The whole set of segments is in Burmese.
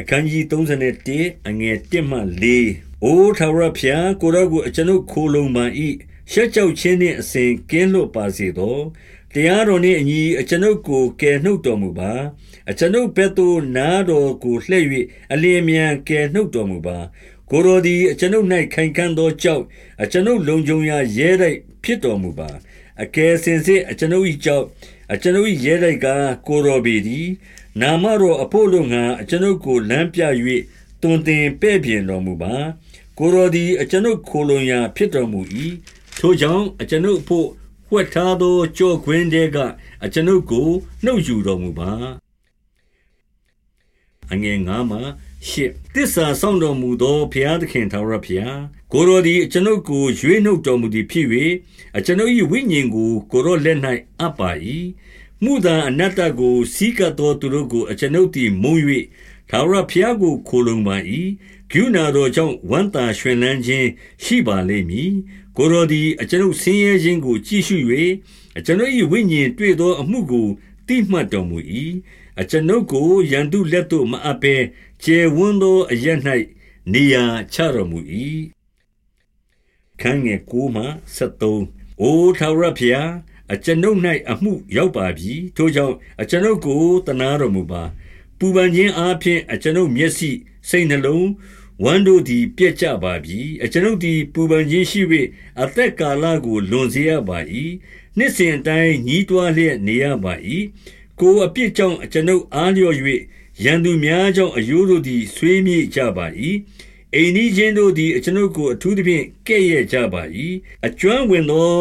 အခန်းကြီး31အငယ်1မှ4အိုထာဝရဖျားကိုရောကိုအကျွန်ုပ်ခိုလုံပါ၏ရှက်ကြောက်ခြင်းနှင့်အစဉ်ကင်းလွတ်ပါစေသောတရားတော်နှင့်အညီအကျွန်ုပ်ကိုကယ်နှုတ်တော်မူပါအကျွန်ုပ်ဘက်သို့နားတော်ကိုလှည့်၍အလင်းမြန်ကယ်နှုတ်တော်မူပါကိုရောသည်အကျွန်ုပ်၌ခိုင်ခံ့သောကြောက်အကျွန်ုပ်လုံခြုံရာရဲတိုက်ဖြစ်တော်မူပါအကယ်စင်စစ်အကျွန်ုပ်၏ကြောက်အကျွန်ုပ်၏ရဲတိုက်ကကိုရောပေသည် နာမတော်အဖို့လုံငါအကျွန်ုပ်ကိုလမ်းပြ၍တွင်တင်ပဲ့ပြင်တော်မူပါကိုရောသည်အကျွန်ုပ်ခိုလုံရာဖြစ်တော်မူ၏ထိုကြောင့်အကျွန်ုပ်အဖို့ဝှက်ထားသောကြောခွင်းတဲကအကျွန်ုပ်ကိုနှုတ်ယူတော်မူပါအငယ်ငါမှရှစ်တစ္ဆာဆောင်တော်မူသောဘုရားသခင်သာရဘုရားကိုရောသည်အကျွန်ုပ်ကိုရွေးနှုတ်တော်မူသည်ဖြစ်၍အကျွန်ုပ်၏ဝိညာဉ်ကိုကိုရောလက်၌အပ်ပါ၏ မှုသာအနတ္တကိုစီးကပ်သောသူတို့ကို အကျွန်ုပ်သည်မုံ၍သာရဘုရားကို ခိုလုံပါ၏ဂုဏတော်ကြောင့်ဝမ်းသာရွှင်လန်းခြင်းရှိပါလိမ့်မည်ကိုရောသည်အကျွန်ုပ်ဆင်းရဲခြင်းကို ကြည့်ရှု၍အကျွန်ုပ်၏ဝိညာဉ်တွေ့သောအမှုကိုတိမှတ်တော်မူ၏အကျွန်ုပ်ကိုရန်သူလက်သို့မအပ်ဘဲကျယ်ဝန်းသောအရ၌နေရာချတော်မူ၏ခန်းငယ်9မှ73အိုထာဝရဘုရား အကျွန်ုပ်၌အမှုရောက်ပါပြီထိုကြောင့်အကျွန်ုပ်ကိုတနာတော်မူပါပူပန်ခြင်းအားဖြင့်အကျွန်ုပ်မျက်စိစိတ်နှလုံးဝမ်းတို့သည်ပြက်ကြပါပြီအကျွန်ုပ်သည်ပူပန်ခြင်းရှိ၍အသက်ကာလကိုလွန်စေရပါ၏နှစ်စဉ်အတိုင်းညီးတွားလျက်နေရပါ၏ကိုအပြစ်ကြောင့်အကျွန်ုပ်အားလျော်၍ရန်သူများကြောင့်အယိုးတို့သည်ဆွေးမြေ့ကြပါ၏အိမ်နီးချင်းတို့သည်အကျွန်ုပ်ကိုအထူးသဖြင့်ကဲ့ရဲ့ကြပါ၏အကျွမ်းဝင်သော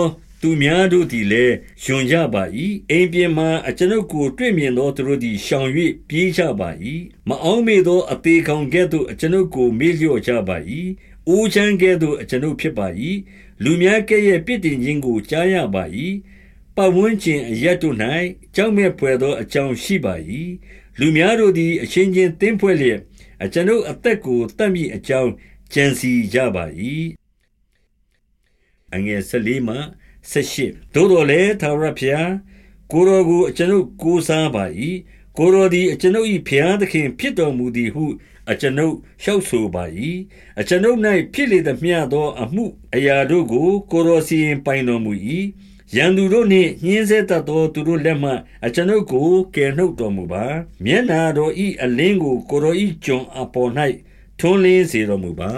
သူများတို့သည်လည်းယွန်ကြပါ၏အိမ်ပြင်မှအကျွန်ုပ်ကိုတွေ့မြင်သောသူတို့သည်ရှောင်၍ပြေးကြပါ၏မအောင်မေသောအသေးကောင်ကဲ့သို့အကျွန်ုပ်ကိုမေ့လျော့ကြပါ၏အိုးချမ်းကဲ့သို့အကျွန်ုပ်ဖြစ်ပါ၏လူများကဲ့ရဲ့ပြစ်တင်ခြင်းကိုကြားရပါ၏ပတ်ဝန်းကျင်အရက်တို့၌ကြောက်မဲ့ဖွယ်သောအကြောင်းရှိပါ၏လူများတို့သည်အချင်းချင်းတင်းဖွဲ့လျက်အကျွန်ုပ်အသက်ကိုတတ်မိအကြောင်းကြံစီကြပါ၏အငယ်၁၄မှ 18သို့တော်လည်းသာရဖျားကိုရောကိုအကျွန်ုပ်ကိုးစားပါ၏ကိုရောသည်အကျွန်ုပ်၏ဖျားသခင်ဖြစ်တော်မူသည်ဟုအကျွန်ုပ်လျှောက်ဆိုပါ၏အကျွန်ုပ်၌ဖြစ်လေသမျှသော အမှုအရာတို့ကို ကိုရောစီရင်ပိုင်တော်မူ၏ရန်သူတို့နှင့်ညှင်းဆဲတတ်သောသူတို့လက်မှအကျွန်ုပ်ကိုကယ်နှုတ်တော်မူပါမျက်နာတော်ဤအလင်းကိုကိုရောဤကျွန်အပေါ်၌ထွန်းလင်းစေတော်မူပါက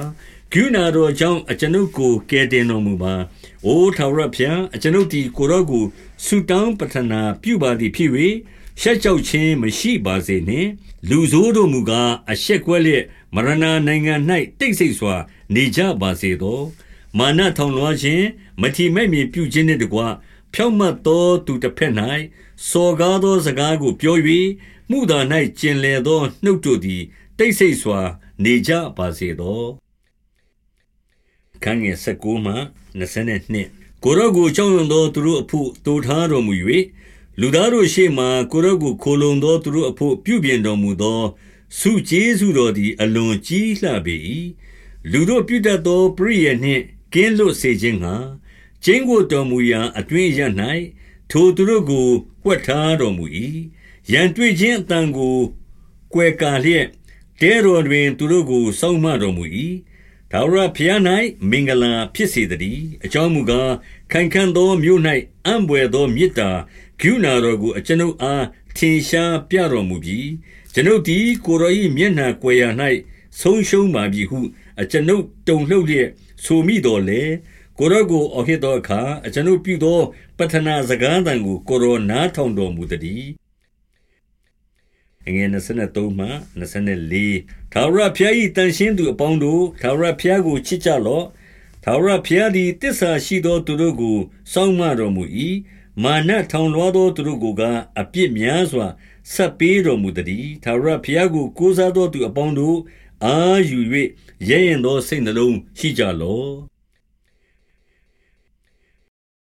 ရုဏာတော်ကြောင့် အကျွန်ုပ်ကို ကယ်တင်တော်မူပါ။အိုထာဝရဘုရား အကျွန်ုပ်သည် ကိုရောကို ဆုတောင်းပတနာပြုပါသည်ဖြစ်၍ရှက်ကြောက်ခြင်းမရှိပါစေနှင့်။လူဆိုးတို့မူကား အရှက်ကွဲလျက် မရဏနိုင်ငံ၌တိတ်ဆိတ်စွာ နေကြပါစေသော။မာနထောင်လွှားခြင်း မထီမဲ့မြင်ပြုခြင်းနှင့်တကွ ဖြောင့်မတ်သော သူတစ်ဖက်၌စော်ကားသော စကားကို ပြော၍မှုသာ၌ကျင်လည်သော နှုတ်တို့သည် တိတ်ဆိတ်စွာ နေကြပါစေသောခ န်းငယ်19မှ22ကိုရောကိုကြောက်ရွံ့သောသူတို့အဖို့တူထားတော်မူ၍လူသားတို့ရှေ့မှကိုရောကိုခိုလုံသောသူတို့အဖို့ပြုပြင်တော်မူသောစုကျေးဇူးတော်သည်အလွန်ကြီးလှပေ၏လူတို့ပြုတတ်သောပရိယေနှင့်ကင်းလွတ်စေခြင်းငှာကျင်းကိုတော်မူရာအတွင်းရ၌ထိုသူတို့ကိုဝှက်ထားတော်မူ၏ရန်တွေ့ခြင်းအတန်ကိုကွယ်ကာလျက်တဲတော်တွင်သူတို့ကိုစောင့်မတော်မူ၏ ထာဝရဘုရား၌မင်္ဂလာဖြစ်စေတည်းအကြောင်းမူကားခိုင်ခံ့သောမြို့၌အံ့ဘွယ်သောမေတ္တာဂုဏတော်ကိုအကျွန်ုပ်အားထင်ရှားပြတော်မူပြီးကျွန်ုပ်သည်ကိုရော၏မျက်နှာကွယ်ရာ၌ဆုံးရှုံးပါပြီဟု အကျွန်ုပ်တုန်လှုပ်လျက်ဆိုမိတော်လေကိုရောကိုအော်ဟစ်သောအခါအကျွန်ုပ်ပြုသောပတနာစကားသံကိုကိုရောနားထောင်တော်မူသည် အငယ်23မှ24ထာဝရဘုရား၏တန်ရှင်းသူအပေါင်းတို့ထာဝရဘုရားကိုချစ်ကြလော့ထာဝရဘုရားသည်တစ္ဆာရှိသောသူတို့ကိုစောင့်မတော်မူ၏မာနထောင်လွှားသောသူတို့ကိုကအပြစ်များစွာဆက်ပေးတော်မူသည်ထာဝရဘုရားကိုကိုးစားသောသူအပေါင်းတို့အာယူ၍ရဲရင်သောစိတ်နှလုံးရှိကြလော့